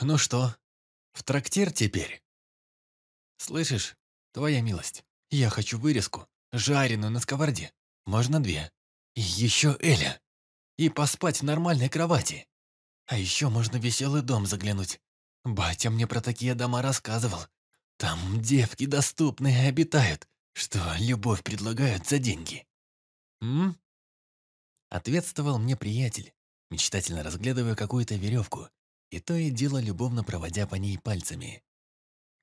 Ну что, в трактир теперь? Слышишь, твоя милость, я хочу вырезку, жареную на сковороде. Можно две. И еще Эля. И поспать в нормальной кровати. А еще можно в веселый дом заглянуть. Батя мне про такие дома рассказывал. Там девки доступные обитают, что любовь предлагают за деньги. М? Ответствовал мне приятель, мечтательно разглядывая какую-то веревку, и то и дело любовно проводя по ней пальцами.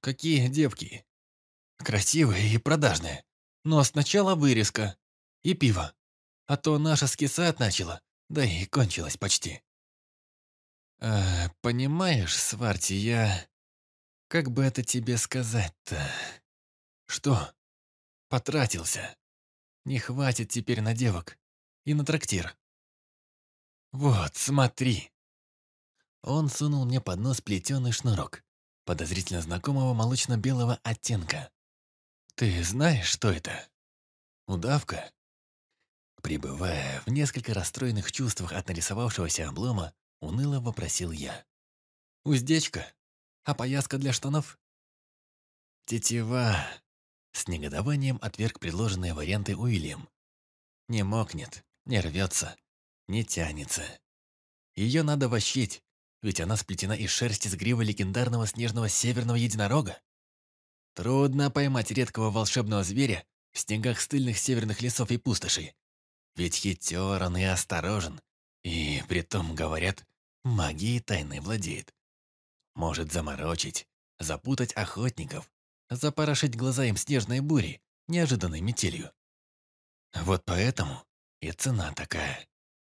Какие девки? Красивые и продажные. Но сначала вырезка и пиво. А то наша скисать начала, да и кончилась почти. «Э, «Понимаешь, Сварти, я... Как бы это тебе сказать-то? Что? Потратился. Не хватит теперь на девок и на трактир. Вот, смотри». Он сунул мне под нос плетеный шнурок, подозрительно знакомого молочно-белого оттенка. «Ты знаешь, что это? Удавка?» Пребывая в несколько расстроенных чувствах от нарисовавшегося облома, уныло вопросил я. «Уздечка? А пояска для штанов?» «Тетива!» С негодованием отверг предложенные варианты Уильям. «Не мокнет, не рвется, не тянется. Ее надо вощить, ведь она сплетена из шерсти с гривой легендарного снежного северного единорога. Трудно поймать редкого волшебного зверя в снегах стыльных северных лесов и пустошей. Ведь хитер он и осторожен. И, притом, говорят, магией тайной владеет. Может заморочить, запутать охотников, запорошить глаза им снежной бури, неожиданной метелью. Вот поэтому и цена такая.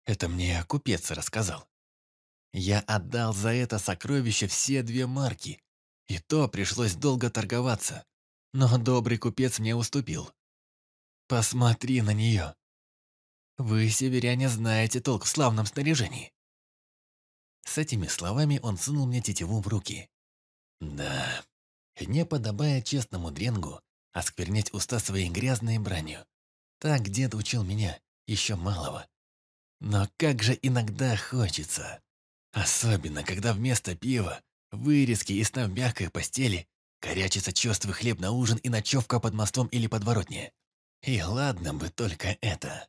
Это мне купец рассказал. Я отдал за это сокровище все две марки. И то пришлось долго торговаться. Но добрый купец мне уступил. Посмотри на нее. Вы, северяне, знаете толк в славном снаряжении. С этими словами он сунул мне тетиву в руки. Да, не подобая честному дренгу осквернять уста своей грязной бранью. Так дед учил меня, еще малого. Но как же иногда хочется. Особенно, когда вместо пива, вырезки и сна в мягкой постели корячится черствый хлеб на ужин и ночевка под мостом или подворотне. И ладно бы только это.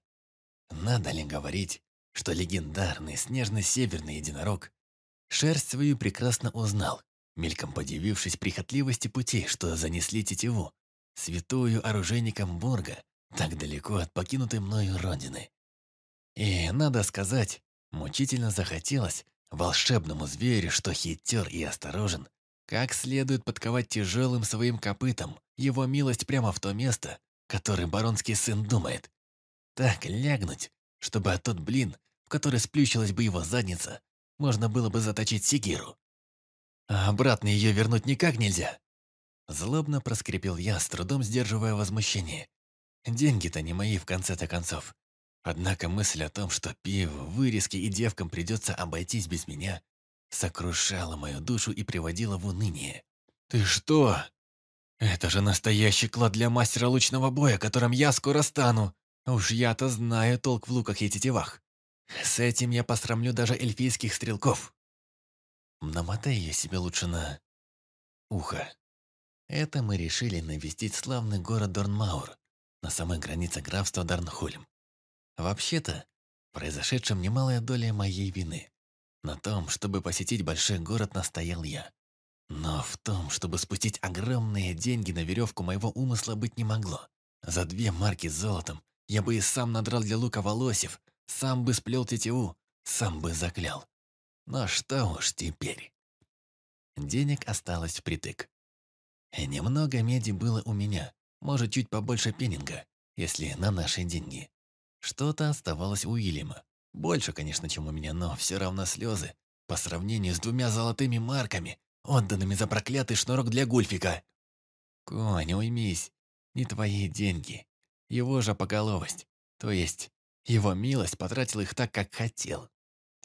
Надо ли говорить, что легендарный снежно-северный единорог шерсть свою прекрасно узнал, мельком подивившись прихотливости путей, что занесли тетиву, святую оружейникам Бурга, так далеко от покинутой мною родины. И, надо сказать, мучительно захотелось волшебному зверю, что хитер и осторожен, как следует подковать тяжелым своим копытом его милость прямо в то место, которое баронский сын думает, так лягнуть, чтобы от тот блин, в который сплющилась бы его задница, можно было бы заточить Сигиру. А обратно ее вернуть никак нельзя. Злобно проскрипел я, с трудом сдерживая возмущение. Деньги-то не мои в конце-то концов. Однако мысль о том, что пиво, вырезки и девкам придется обойтись без меня, сокрушала мою душу и приводила в уныние. «Ты что? Это же настоящий клад для мастера лучного боя, которым я скоро стану!» Уж я-то знаю толк в луках и тетивах. С этим я посрамлю даже эльфийских стрелков. Намотай ее себе лучше на... ухо. Это мы решили навестить славный город Дорнмаур, на самой границе графства Дарнхольм. Вообще-то, произошедшем немалая доля моей вины. На том, чтобы посетить большой город, настоял я. Но в том, чтобы спустить огромные деньги на веревку моего умысла быть не могло. За две марки с золотом я бы и сам надрал для лука волосев, сам бы сплел тетиву, сам бы заклял. Но что уж теперь. Денег осталось впритык. Немного меди было у меня, может, чуть побольше пенинга, если на наши деньги. Что-то оставалось у Уильяма. Больше, конечно, чем у меня, но все равно слезы по сравнению с двумя золотыми марками, отданными за проклятый шнурок для гульфика. Конь, уймись, не твои деньги. Его же поголовость, то есть его милость потратил их так, как хотел.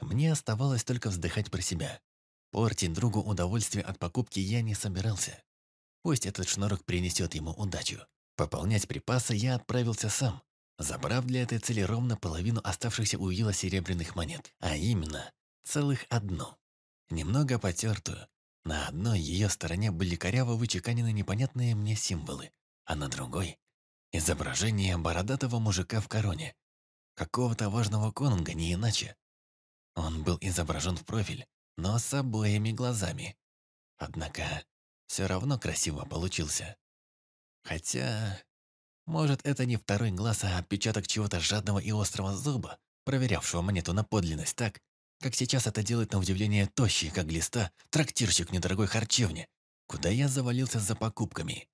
Мне оставалось только вздыхать про себя. Портить другу удовольствие от покупки я не собирался. Пусть этот шнурок принесет ему удачу. Пополнять припасы я отправился сам, забрав для этой цели ровно половину оставшихся у Ила серебряных монет, а именно целых одну. немного потертую. На одной ее стороне были коряво вычеканены непонятные мне символы, а на другой – изображение бородатого мужика в короне. Какого-то важного конунга, не иначе. Он был изображен в профиль, но с обоими глазами. Однако, все равно красиво получился. Хотя, может, это не второй глаз, а отпечаток чего-то жадного и острого зуба, проверявшего монету на подлинность так, как сейчас это делает на удивление тощий, как глиста, трактирщик недорогой харчевне, куда я завалился за покупками.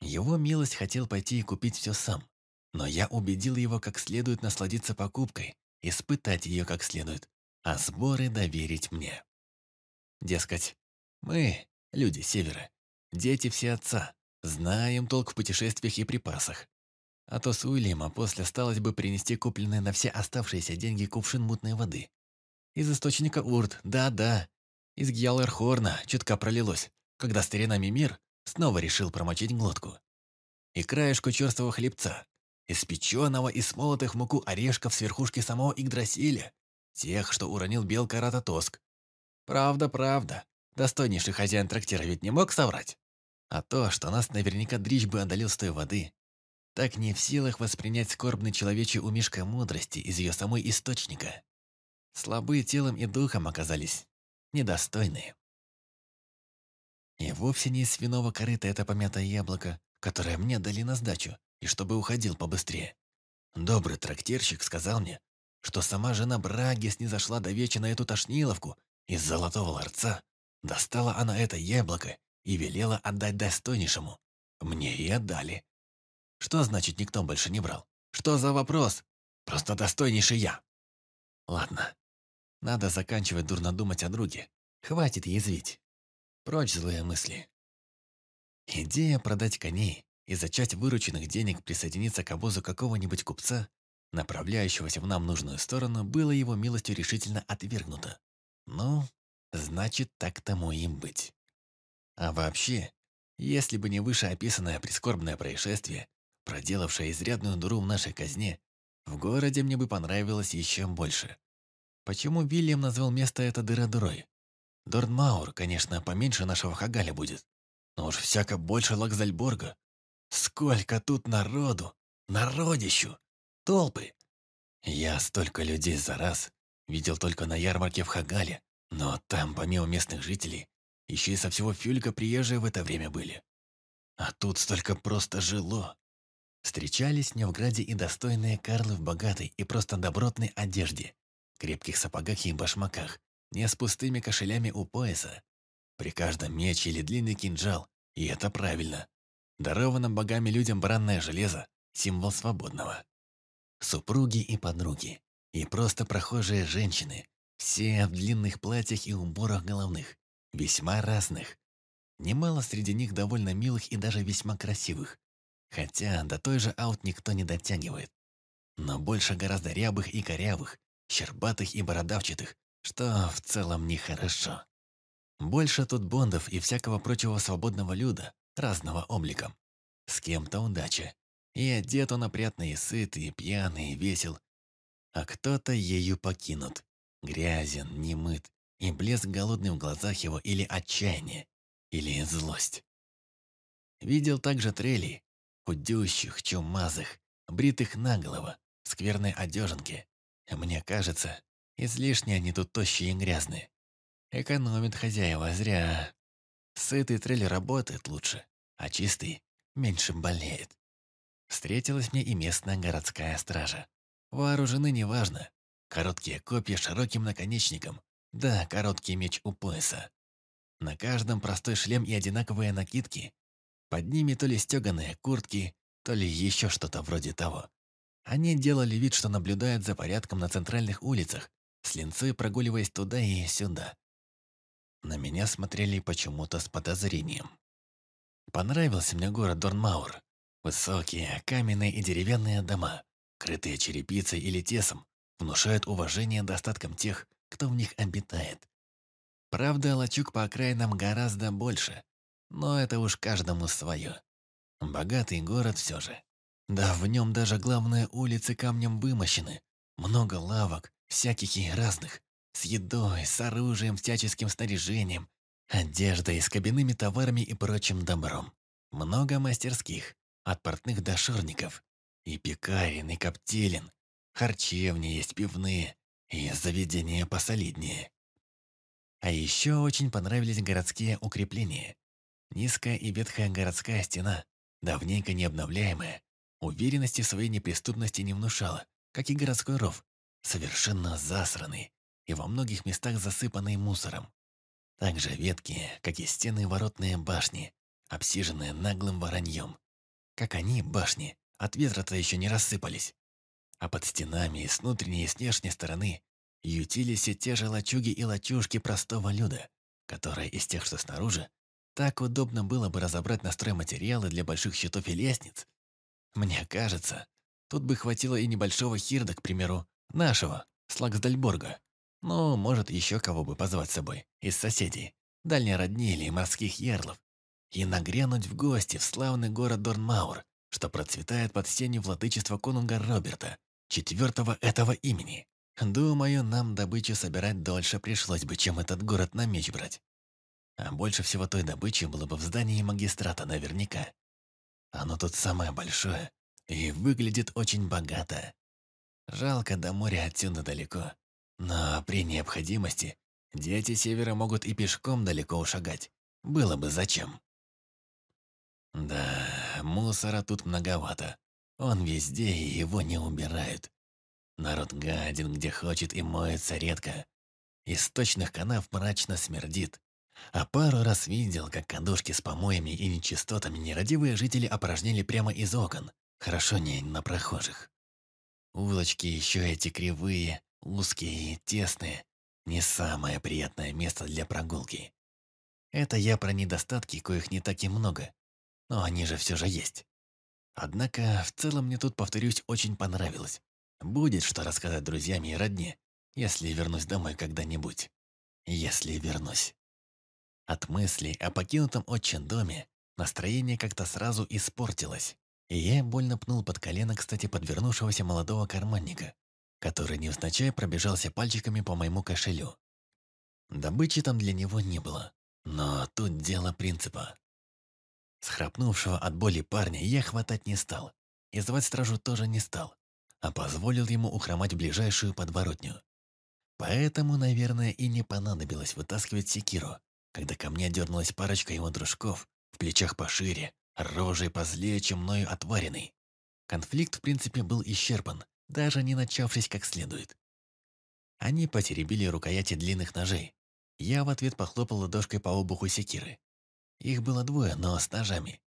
Его милость хотел пойти и купить все сам, но я убедил его как следует насладиться покупкой, испытать ее как следует, а сборы доверить мне. Дескать, мы, люди Севера, дети все отца, знаем толк в путешествиях и припасах. А то с Уильяма после осталось бы принести купленные на все оставшиеся деньги кувшин мутной воды. Из источника Урт, да-да. Из Гьялерхорна чутка пролилось, когда старина Мимир снова решил промочить глотку. И краешку черствого хлебца, испеченного и смолотых в муку орешков с верхушки самого Игдрасиля, тех, что уронил белка Рататоск. Правда, правда. Достойнейший хозяин трактира ведь не мог соврать. А то, что нас наверняка дрищ бы одолел с той воды, так не в силах воспринять скорбный человечий умишка мудрости из ее самой источника. Слабые телом и духом оказались, недостойные. И вовсе не из свиного корыта это помятое яблоко, которое мне дали на сдачу, и чтобы уходил побыстрее. Добрый трактирщик сказал мне, что сама жена Браги снизошла до вечи на эту тошниловку из золотого ларца. Достала она это яблоко и велела отдать достойнейшему. Мне и отдали. Что значит никто больше не брал? Что за вопрос? Просто достойнейший я. Ладно. Надо заканчивать дурно думать о друге. Хватит язвить. Прочь злые мысли. Идея продать коней и зачать вырученных денег присоединиться к обозу какого-нибудь купца, направляющегося в нам нужную сторону, было его милостью решительно отвергнуто. Ну, значит, так тому и быть. А вообще, если бы не вышеописанное прискорбное происшествие, проделавшее изрядную дуру в нашей казне, в городе мне бы понравилось еще больше. Почему Вильям назвал место это дыра-дырой? Дорнмаур, конечно, поменьше нашего Хагаля будет, но уж всяко больше Лакзальборга. Сколько тут народу, народищу, толпы. Я столько людей за раз видел только на ярмарке в Хагале, но там, помимо местных жителей, еще и со всего Фюлька приезжие в это время были. А тут столько просто жило. Встречались в Невграде и достойные Карлы в богатой и просто добротной одежде, крепких сапогах и башмаках, не с пустыми кошелями у пояса. При каждом меч или длинный кинжал, и это правильно. Даровано богами людям бранное железо – символ свободного. Супруги и подруги, и просто прохожие женщины, все в длинных платьях и уборах головных, весьма разных. Немало среди них довольно милых и даже весьма красивых. Хотя до той же аут никто не дотягивает. Но больше гораздо рябых и корявых, щербатых и бородавчатых, что в целом нехорошо. Больше тут бондов и всякого прочего свободного люда, разного обликом. С кем-то удача. И одет он опрятно и сыт, и пьяный, и весел. А кто-то ею покинут. Грязен, немыт, и блеск голодный в глазах его или отчаяние, или злость. Видел также трелей, худющих, чумазых, бритых наголово, скверной одеженки. Мне кажется, излишне они тут тощие и грязные. Экономит хозяева зря. Сытый трель работает лучше, а чистый меньше болеет. Встретилась мне и местная городская стража. Вооружены неважно. Короткие копья широким наконечником, да, короткий меч у пояса. На каждом простой шлем и одинаковые накидки. Под ними то ли стеганые куртки, то ли еще что-то вроде того. Они делали вид, что наблюдают за порядком на центральных улицах, с линцой прогуливаясь туда и сюда. На меня смотрели почему-то с подозрением. Понравился мне город Дорнмаур. Высокие, каменные и деревянные дома, крытые черепицей или тесом, внушают уважение достаткам тех, кто в них обитает. Правда, лачуг по окраинам гораздо больше, но это уж каждому свое. Богатый город все же. Да в нем даже главные улицы камнем вымощены. Много лавок, всяких и разных. С едой, с оружием, всяческим снаряжением, одеждой, с кабинными товарами и прочим добром. Много мастерских, от портных до шорников. И пекарен, и коптилен. Харчевни есть пивные, и заведения посолиднее. А еще очень понравились городские укрепления. Низкая и ветхая городская стена, давненько необновляемая, уверенности в своей неприступности не внушала, как и городской ров, совершенно засранный и во многих местах засыпанный мусором. Также ветки, как и стены воротные башни, обсиженные наглым вороньем. Как они, башни, от ветра-то еще не рассыпались. А под стенами с внутренней и с внешней стороны ютились и те же лачуги и лачушки простого люда, которые из тех, что снаружи, так удобно было бы разобрать на стройматериалы для больших щитов и лестниц. Мне кажется, тут бы хватило и небольшого хирда, к примеру, нашего, Слаксдальборга. Ну, может, еще кого бы позвать с собой, из соседей, дальней родни или морских ярлов, и нагрянуть в гости в славный город Дорнмаур, что процветает под сенью владычества конунга Роберта, четвертого этого имени. Думаю, нам добычу собирать дольше пришлось бы, чем этот город на меч брать. А больше всего той добычи было бы в здании магистрата наверняка. Оно тут самое большое и выглядит очень богато. Жалко, до моря отсюда далеко. Но при необходимости дети севера могут и пешком далеко ушагать. Было бы зачем. Да, мусора тут многовато. Он везде, и его не убирают. Народ гаден, где хочет, и моется редко. Из точных канав мрачно смердит. А пару раз видел, как кадушки с помоями и нечистотами нерадивые жители опорожнили прямо из окон. Хорошо не на прохожих. Улочки еще эти кривые, узкие и тесные. Не самое приятное место для прогулки. Это я про недостатки, коих не так и много но они же все же есть. Однако, в целом мне тут, повторюсь, очень понравилось. Будет что рассказать друзьям и родне, если вернусь домой когда-нибудь. Если вернусь. От мыслей о покинутом отчим доме настроение как-то сразу испортилось, и я больно пнул под колено, кстати, подвернувшегося молодого карманника, который невзначай пробежался пальчиками по моему кошелю. Добычи там для него не было, но тут дело принципа. Схрапнувшего от боли парня я хватать не стал. И звать стражу тоже не стал, а позволил ему ухромать ближайшую подворотню. Поэтому, наверное, и не понадобилось вытаскивать секиру, когда ко мне дернулась парочка его дружков, в плечах пошире, рожей позлее, чем мною отваренный. Конфликт, в принципе, был исчерпан, даже не начавшись как следует. Они потеребили рукояти длинных ножей. Я в ответ похлопал ладошкой по обуху секиры. Их было двое, но с ножами.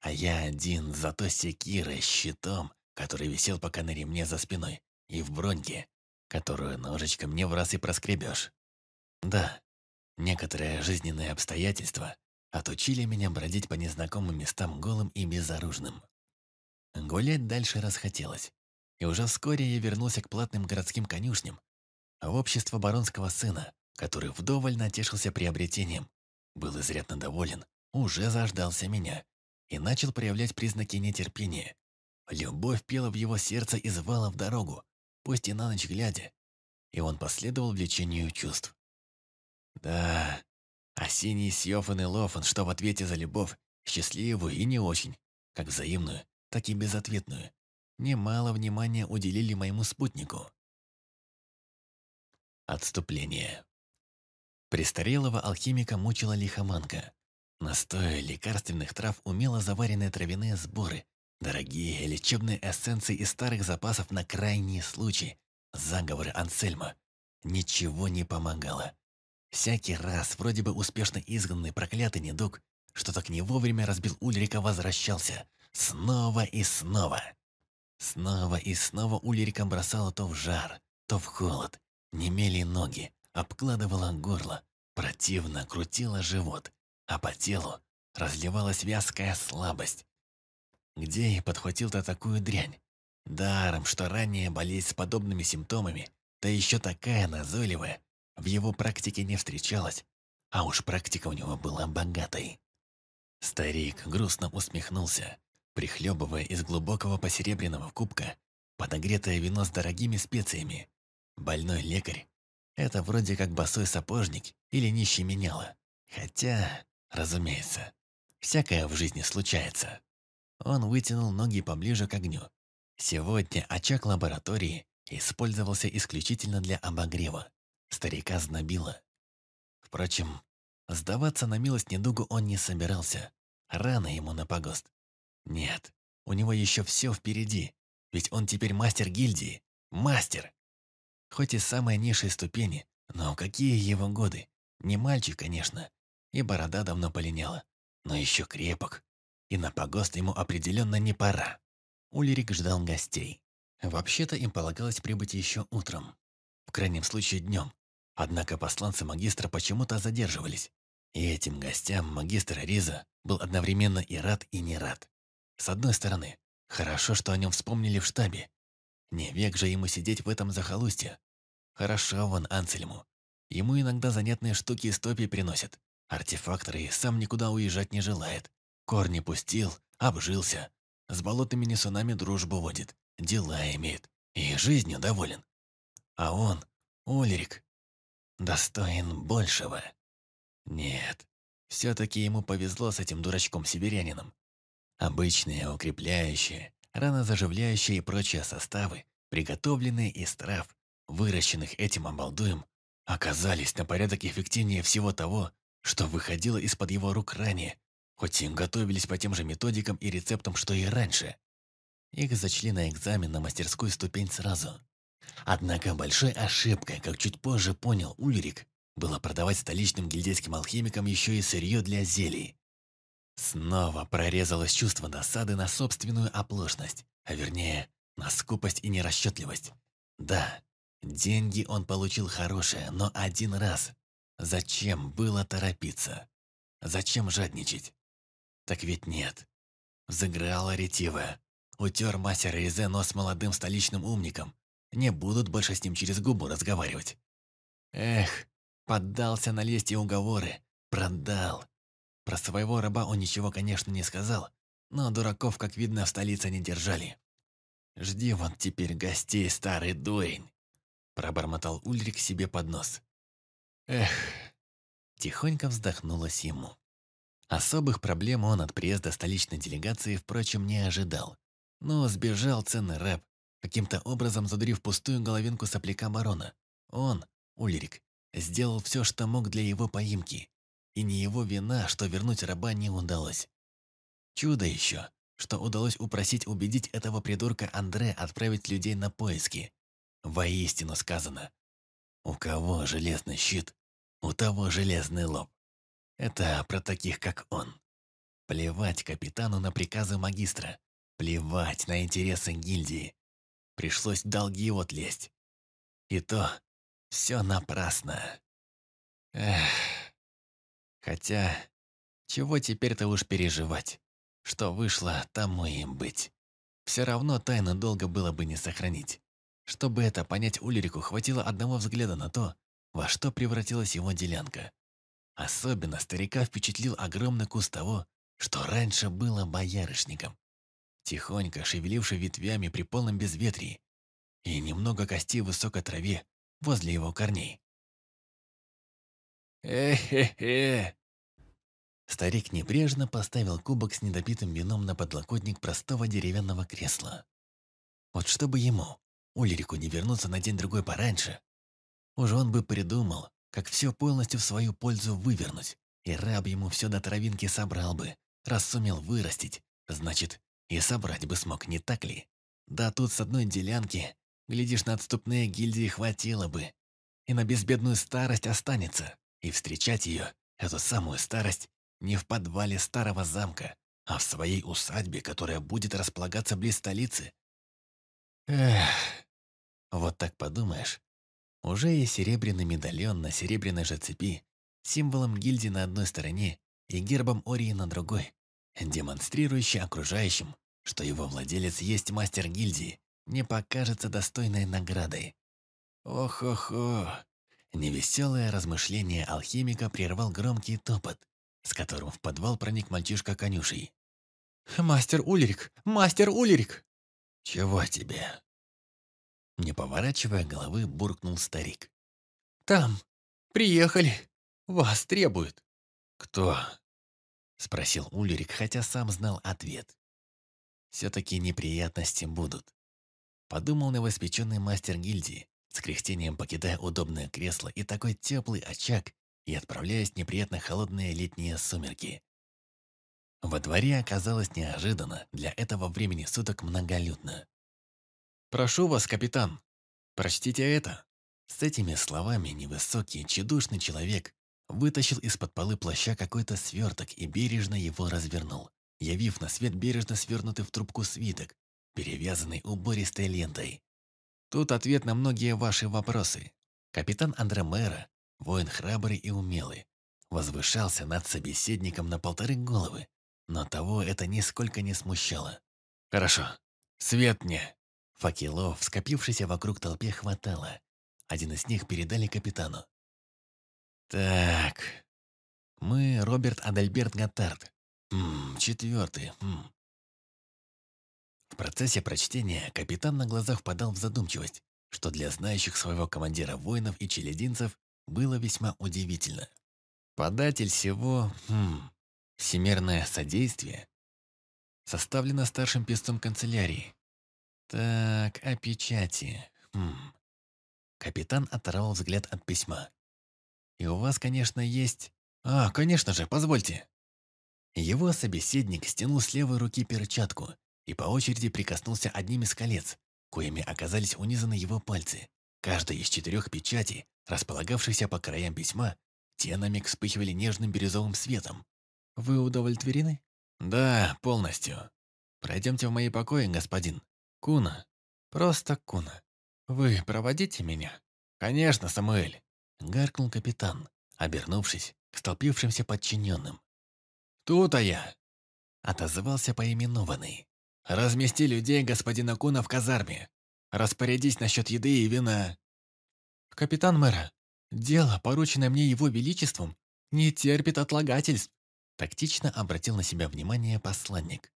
А я один, зато секирой, щитом, который висел пока на ремне за спиной, и в броньке, которую ножичком не в раз и проскребешь. Да, некоторые жизненные обстоятельства отучили меня бродить по незнакомым местам голым и безоружным. Гулять дальше расхотелось, и уже вскоре я вернулся к платным городским конюшням, в общество баронского сына, который вдоволь натешился приобретением, был изрядно доволен уже заждался меня и начал проявлять признаки нетерпения. Любовь пела в его сердце и звала в дорогу, пусть и на ночь глядя, и он последовал влечению чувств. Да, осенний Сьофан и Лофан, что в ответе за любовь, счастливую и не очень, как взаимную, так и безответную, немало внимания уделили моему спутнику. Отступление. Престарелого алхимика мучила лихоманка. Настои лекарственных трав, умело заваренные травяные сборы, дорогие лечебные эссенции из старых запасов на крайний случай, заговоры Ансельма. Ничего не помогало. Всякий раз вроде бы успешно изгнанный проклятый недуг, что так не вовремя разбил Ульрика, возвращался. Снова и снова. Снова и снова Ульриком бросало то в жар, то в холод. Немели ноги, обкладывало горло, противно крутило живот а по телу разливалась вязкая слабость. Где и подхватил-то такую дрянь? Даром, что ранее болезнь с подобными симптомами, да еще такая назойливая, в его практике не встречалась, а уж практика у него была богатой. Старик грустно усмехнулся, прихлебывая из глубокого посеребряного кубка подогретое вино с дорогими специями. Больной лекарь Это вроде как босой сапожник или нищий меняла. Хотя, разумеется, всякое в жизни случается. Он вытянул ноги поближе к огню. Сегодня очаг лаборатории использовался исключительно для обогрева. Старика знобило. Впрочем, сдаваться на милость недугу он не собирался. Рано ему на погост. Нет, у него еще все впереди, ведь он теперь мастер гильдии. Мастер! Хоть и самой низшей ступени, но какие его годы? Не мальчик, конечно, и борода давно полиняла, но еще крепок, и на погост ему определенно не пора. Улерик ждал гостей. Вообще-то им полагалось прибыть еще утром, в крайнем случае днем. Однако посланцы магистра почему-то задерживались. И этим гостям магистр Риза был одновременно и рад, и не рад. С одной стороны, хорошо, что о нем вспомнили в штабе. Не век же ему сидеть в этом захолустье. Хорошо вон Анцельму. Ему иногда занятные штуки из топи приносят. Артефакторы сам никуда уезжать не желает. Корни пустил, обжился. С болотными несунами дружбу водит, дела имеет. И жизнью доволен. А он, Ульрик, достоин большего. Нет, все-таки ему повезло с этим дурачком-северянином. Обычные, укрепляющие, ранозаживляющие и прочие составы, приготовленные из трав, выращенных этим обалдуем, оказались на порядок эффективнее всего того, что выходило из-под его рук ранее, хоть и готовились по тем же методикам и рецептам, что и раньше. Их зачли на экзамен на мастерскую ступень сразу. Однако большой ошибкой, как чуть позже понял Ульрик, было продавать столичным гильдейским алхимикам еще и сырье для зелий. Снова прорезалось чувство досады на собственную оплошность, а вернее, на скупость и нерасчетливость. Да, деньги он получил хорошие, но один раз. Зачем было торопиться? Зачем жадничать? Так ведь нет. Заграла ретиво. Утер мастер Резе нос молодым столичным умником. Не будут больше с ним через губу разговаривать. Эх, Поддался на лесть и уговоры. Продал. Про своего раба он ничего, конечно, не сказал, но дураков, как видно, в столице не держали. «Жди вот теперь гостей, старый дуэнь!» Пробормотал Ульрик себе под нос. «Эх!» Тихонько вздохнулось ему. Особых проблем он от приезда столичной делегации, впрочем, не ожидал. Но сбежал ценный раб, каким-то образом задурив пустую головинку сопляка барона. Он, Ульрик, сделал все, что мог для его поимки. И не его вина, что вернуть раба не удалось. Чудо еще, что удалось упросить убедить этого придурка Андре отправить людей на поиски. Воистину сказано. У кого железный щит, у того железный лоб. Это про таких, как он. Плевать капитану на приказы магистра. Плевать на интересы гильдии. Пришлось долги вот лезть. И то все напрасно. Эх. Хотя, чего теперь-то уж переживать? Что вышло, тому им быть. Все равно тайну долго было бы не сохранить. Чтобы это понять Ульрику, хватило одного взгляда на то, во что превратилась его делянка. Особенно старика впечатлил огромный куст того, что раньше было боярышником. Тихонько шевеливший ветвями при полном безветрии, и немного костей в высокой траве, возле его корней. «Э-хе-хе!» Старик небрежно поставил кубок с недопитым вином на подлокотник простого деревянного кресла. Вот чтобы ему, Ульрику, не вернуться на день-другой пораньше, уже он бы придумал, как все полностью в свою пользу вывернуть, и раб ему все до травинки собрал бы, раз сумел вырастить, значит, и собрать бы смог, не так ли? Да тут с одной делянки Глядишь, на отступные гильдии хватило бы. И на безбедную старость останется. И встречать ее, эту самую старость, не в подвале старого замка, а в своей усадьбе, которая будет располагаться близ столицы. Эх, вот так подумаешь. Уже и серебряный медальон на серебряной же цепи, символом гильдии на одной стороне и гербом Ории на другой, демонстрирующий окружающим, что его владелец есть мастер гильдии, не покажется достойной наградой. Ох-ох-ох. Невеселое размышление алхимика прервал громкий топот, с которым в подвал проник мальчишка конюшей. «Мастер Ульрик! Мастер Ульрик!» «Чего тебе?» Не поворачивая головы, буркнул старик. Там. Приехали. Вас требуют». «Кто?» — спросил Ульрик, хотя сам знал ответ. «Все-таки неприятности будут», — подумал новоспеченный мастер гильдии, с кряхтением покидая удобное кресло и такой теплый очаг и отправляясь в неприятно холодные летние сумерки. Во дворе оказалось неожиданно, для этого времени суток многолюдно. «Прошу вас, капитан, прочтите это». С этими словами невысокий, чедушный человек вытащил из-под полы плаща какой-то сверток и бережно его развернул, явив на свет бережно свернутый в трубку свиток, перевязанный убористой лентой. Тут ответ на многие ваши вопросы. Капитан Андромера, воин храбрый и умелый, возвышался над собеседником на полторы головы, но того это нисколько не смущало. «Хорошо. Свет мне!» Факелов, скопившийся вокруг толпе, хватало. Один из них передали капитану. «Так, мы Роберт Адальберт Готард. Ммм, четвертый. Ммм. В процессе прочтения капитан на глазах впадал в задумчивость, что для знающих своего командира воинов и челядинцев было весьма удивительно. Податель всего, хм, всемирное содействие, составлено старшим писцом канцелярии. Так, о печати. Хм. Капитан оторвал взгляд от письма. И у вас, конечно, есть... А, конечно же, позвольте. Его собеседник стянул с левой руки перчатку и по очереди прикоснулся одним из колец, коими оказались унизаны его пальцы. Каждая из четырех печатей, располагавшихся по краям письма, те на миг вспыхивали нежным бирюзовым светом. «Вы удовлетворены?» «Да, полностью. Пройдемте в мои покои, господин. Куна. Просто Куна. Вы проводите меня?» «Конечно, Самуэль», — гаркнул капитан, обернувшись к столпившимся подчиненным. «Тут-то я», — отозвался поименованный. Размести людей господина Куна в казарме. Распорядись насчет еды и вина. Капитан мэра, дело, порученное мне его величеством, не терпит отлагательств. Тактично обратил на себя внимание посланник.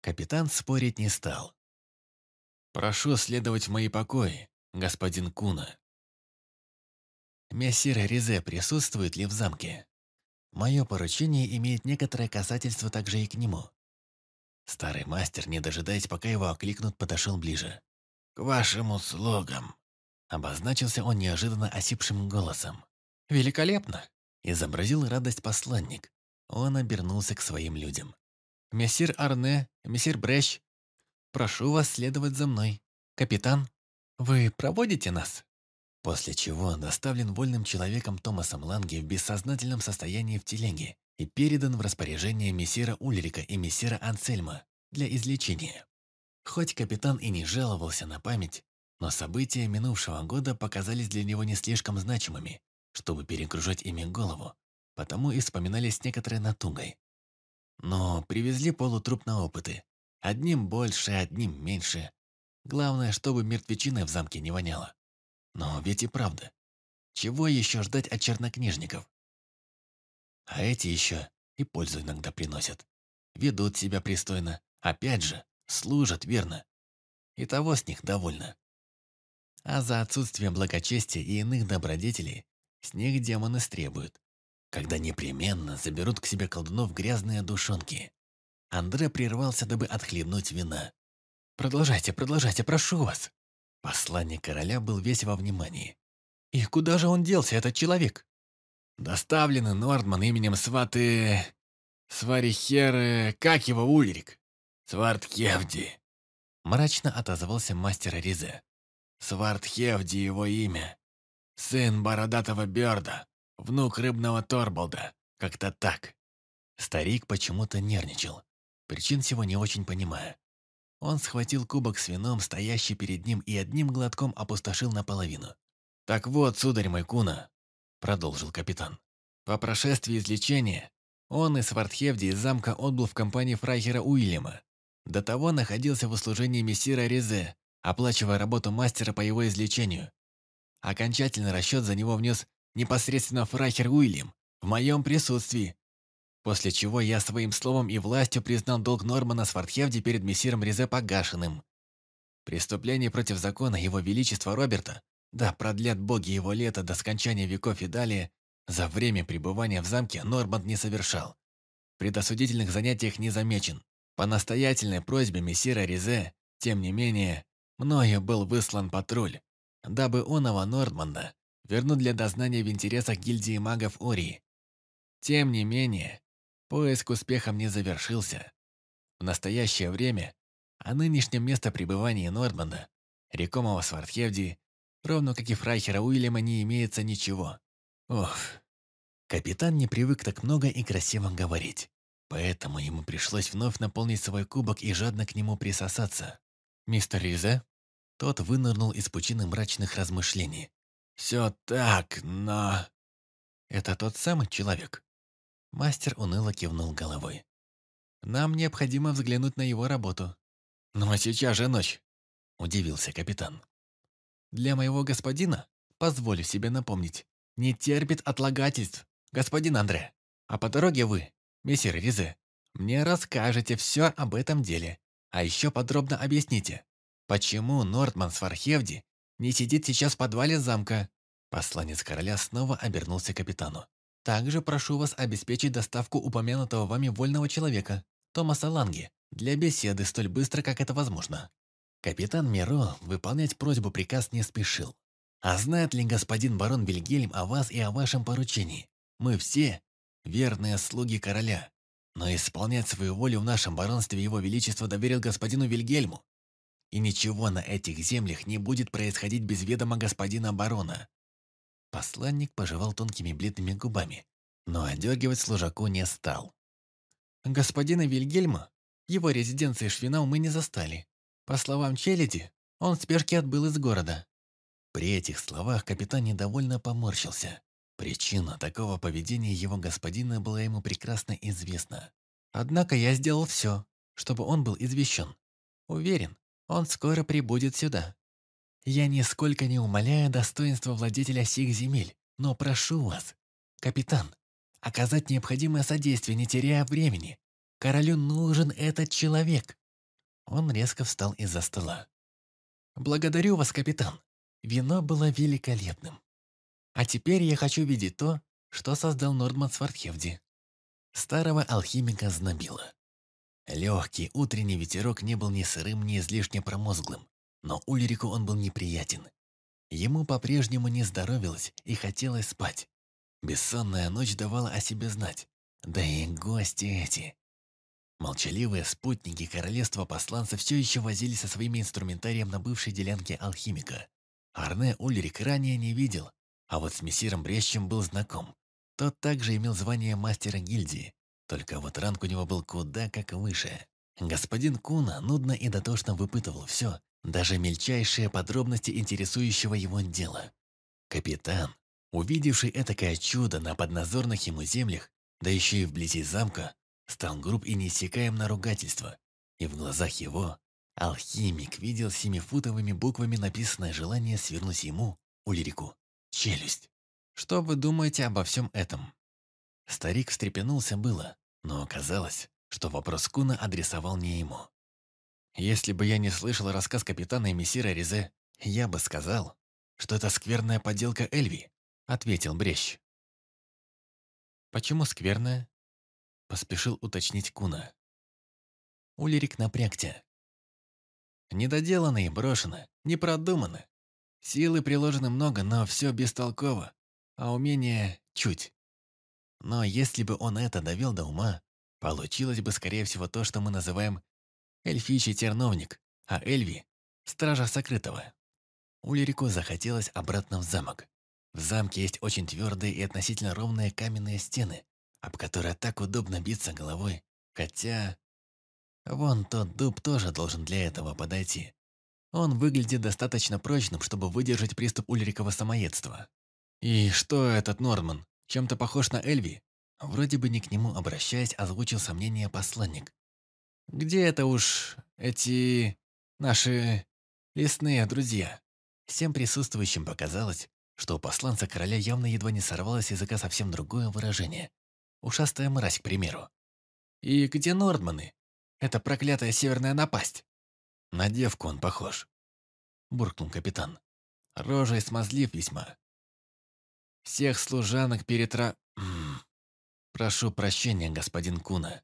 Капитан спорить не стал. «Прошу следовать в мои покои, господин Куна». «Мессир Резе присутствует ли в замке? Мое поручение имеет некоторое касательство также и к нему. Старый мастер, не дожидаясь, пока его окликнут, подошел ближе. «К вашим услугам!» Обозначился он неожиданно осипшим голосом. «Великолепно!» Изобразил радость посланник. Он обернулся к своим людям. «Мессир Арне, мессир Брещ, прошу вас следовать за мной. Капитан, вы проводите нас?» После чего доставлен вольным человеком Томасом Ланге в бессознательном состоянии в телеге и передан в распоряжение мессира Ульрика и мессира Ансельма для излечения. Хоть капитан и не жаловался на память, но события минувшего года показались для него не слишком значимыми, чтобы перегружать ими голову, потому и вспоминались с некоторой натугой. Но привезли полутруп на опыты. Одним больше, одним меньше. Главное, чтобы мертвечиной в замке не воняло. Но ведь и правда. Чего еще ждать от чернокнижников? А эти еще и пользу иногда приносят. Ведут себя пристойно. Опять же, служат верно. И того с них довольно. А за отсутствием благочестия и иных добродетелей с них демоны стребуют, когда непременно заберут к себе колдунов грязные душонки. Андре прервался, дабы отхлебнуть вина. «Продолжайте, продолжайте, прошу вас!» Посланник короля был весь во внимании. «И куда же он делся, этот человек?» Доставлены Нордман именем сваты... Сварихеры... Как его, Ульрик? Свартхевди. Мрачно отозвался мастер Ризе. Свартхевди его имя. Сын бородатого Бёрда, внук рыбного Торболда. Как-то так. Старик почему-то нервничал. Причин всего не очень понимая. Он схватил кубок с вином, стоящий перед ним, и одним глотком опустошил наполовину. «Так вот, сударь мой Куна, продолжил капитан. По прошествии излечения он из Свартхевди из замка отбыл в компании фрайхера Уильяма. До того находился в услужении мессира Резе, оплачивая работу мастера по его излечению. Окончательный расчет за него внес непосредственно фрайхер Уильям, в моем присутствии. После чего я своим словом и властью признал долг Нормана Свартхевди перед мессиром Резе погашенным. Преступление против закона Его Величества Роберта да продлят боги его лето до скончания веков и далее, за время пребывания в замке Норманд не совершал. В предосудительных занятиях не замечен. По настоятельной просьбе мессира Ризе, тем не менее, мною был выслан патруль, дабы оного Норманда вернуть для дознания в интересах гильдии магов Ории. Тем не менее, поиск успехом не завершился. В настоящее время о нынешнем месте пребывания Норманда, рекомого Свардхевди, ровно как и Фрайхера Уильяма, не имеется ничего. Ох, капитан не привык так много и красиво говорить, поэтому ему пришлось вновь наполнить свой кубок и жадно к нему присосаться. «Мистер Ризе?» Тот вынырнул из пучины мрачных размышлений. «Все так, но...» «Это тот самый человек?» Мастер уныло кивнул головой. «Нам необходимо взглянуть на его работу». «Ну а сейчас же ночь», — удивился капитан. «Для моего господина, позволю себе напомнить, не терпит отлагательств, господин Андре. А по дороге вы, мессир Ризе, мне расскажете все об этом деле. А еще подробно объясните, почему Нортман Свархевди не сидит сейчас в подвале замка?» Посланец короля снова обернулся к капитану. «Также прошу вас обеспечить доставку упомянутого вами вольного человека, Томаса Ланги, для беседы столь быстро, как это возможно». Капитан Миро выполнять просьбу приказ не спешил. «А знает ли господин барон Вильгельм о вас и о вашем поручении? Мы все верные слуги короля, но исполнять свою волю в нашем баронстве его величество доверил господину Вильгельму. И ничего на этих землях не будет происходить без ведома господина барона. Посланник пожевал тонкими бледными губами, но одергивать служаку не стал. Господина Вильгельма, его резиденции Швинау мы не застали. По словам Челяди, он в спешке отбыл из города. При этих словах капитан недовольно поморщился. Причина такого поведения его господина была ему прекрасно известна. Однако я сделал все, чтобы он был извещен. Уверен, он скоро прибудет сюда. Я нисколько не умоляю достоинства владетеля сих земель, но прошу вас, капитан, оказать необходимое содействие, не теряя времени. Королю нужен этот человек. Он резко встал из-за стола. Благодарю вас, капитан. Вино было великолепным. А теперь я хочу видеть то, что создал Нордман Свардхевди. Старого алхимика знобило. Легкий утренний ветерок не был ни сырым, ни излишне промозглым, но Ульрику он был неприятен. Ему по-прежнему не здоровилось и хотелось спать. Бессонная ночь давала о себе знать. Да и гости эти. Молчаливые спутники королевства посланца все еще возились со своими инструментарием на бывшей делянке алхимика. Арне Ульрик ранее не видел, а вот с мессиром Брещем был знаком. Тот также имел звание мастера гильдии, только вот ранг у него был куда как выше. Господин Куна нудно и дотошно выпытывал все, даже мельчайшие подробности интересующего его дела. Капитан, увидевший этакое чудо на подназорных ему землях, да еще и вблизи замка, стал груб и неиссякаем на ругательство. И в глазах его алхимик видел семифутовыми буквами написанное желание свернуть ему, Ульрику, челюсть. Что вы думаете обо всем этом? Старик встрепенулся было, но оказалось, что вопрос Куна адресовал не ему. Если бы я не слышал рассказ капитана и мессира Ризе, я бы сказал, что это скверная подделка Эльви, ответил Брещ. Почему скверная? Поспешил уточнить Куна. Улерик напрягся. Недоделано и не продумано. Силы приложено много, но все бестолково, а умение чуть. Но если бы он это довел до ума, получилось бы, скорее всего, то, что мы называем эльфичий терновник, а Эльви – стража сокрытого. Ульрику захотелось обратно в замок. В замке есть очень твердые и относительно ровные каменные стены, об которые так удобно биться головой, хотя... Вон тот дуб тоже должен для этого подойти. Он выглядит достаточно прочным, чтобы выдержать приступ Ульрикова самоедства. И что этот Норман? Чем-то похож на Эльви? Вроде бы не к нему обращаясь, озвучил сомнение посланник. Где это уж эти... наши... лесные друзья? Всем присутствующим показалось, что у посланца короля явно едва не сорвалось с языка совсем другое выражение. Ушастая мразь, к примеру. И где Нордманы? Это проклятая северная напасть. На девку он похож. Буркнул капитан. рожей смазлив весьма. Всех служанок перетра... Прошу прощения, господин Куна.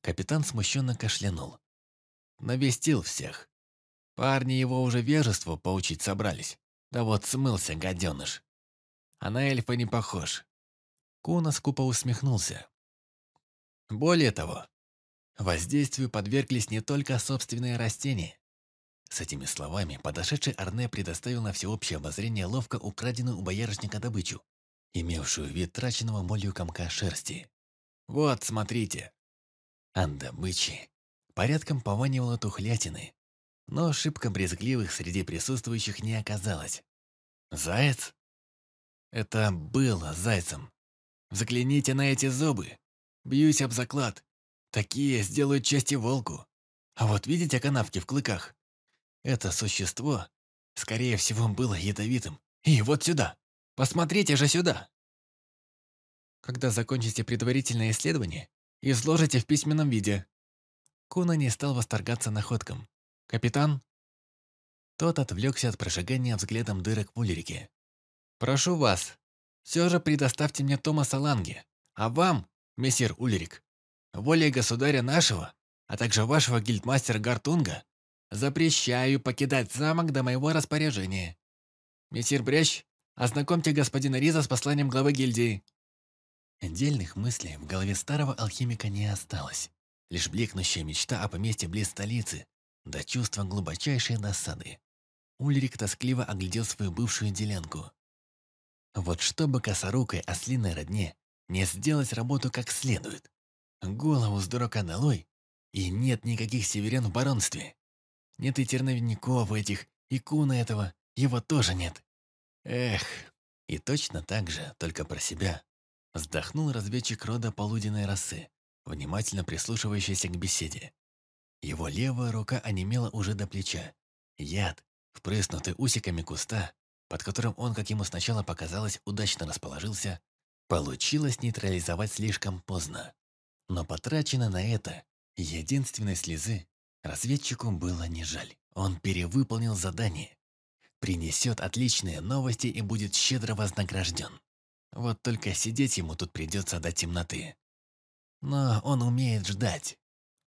Капитан смущенно кашлянул. Навестил всех. Парни его уже вежеству поучить собрались. Да вот смылся, гаденыш. А на эльфа не похож. Куна скупо усмехнулся. Более того, воздействию подверглись не только собственные растения. С этими словами подошедший Арне предоставил на всеобщее обозрение ловко украденную у боярышника добычу, имевшую вид траченного молью комка шерсти. «Вот, смотрите!» От добычи порядком пованивало тухлятины, но шибко брезгливых среди присутствующих не оказалось. «Заяц?» Это было зайцем. Взгляните на эти зубы. Бьюсь об заклад. Такие сделают части волку. А вот видите канавки в клыках? Это существо, скорее всего, было ядовитым. И вот сюда. Посмотрите же сюда. Когда закончите предварительное исследование, изложите в письменном виде. Куна не стал восторгаться находкам. «Капитан?» Тот отвлекся от прожигания взглядом дырок в улерике. «Прошу вас, все же предоставьте мне Томаса Ланге, а вам, мессир Ульрик, волей государя нашего, а также вашего гильдмастера Гартунга, запрещаю покидать замок до моего распоряжения. Мессир Брещ, ознакомьте господина Риза с посланием главы гильдии». Отдельных мыслей в голове старого алхимика не осталось. Лишь блекнущая мечта о поместье близ столицы, да чувство глубочайшей досады. Ульрик тоскливо оглядел свою бывшую делянку. Вот чтобы косорукой ослиной родне не сделать работу как следует. Голову с дурака долой, и нет никаких северян в баронстве. Нет и терновников этих, и куна этого, его тоже нет. Эх, и точно так же, только про себя, вздохнул разведчик рода полуденной росы, внимательно прислушивающийся к беседе. Его левая рука онемела уже до плеча. Яд, впрыснутый усиками куста, под которым он, как ему сначала показалось, удачно расположился, получилось нейтрализовать слишком поздно. Но потрачено на это единственной слезы разведчику было не жаль. Он перевыполнил задание, принесет отличные новости и будет щедро вознагражден. Вот только сидеть ему тут придется до темноты. Но он умеет ждать.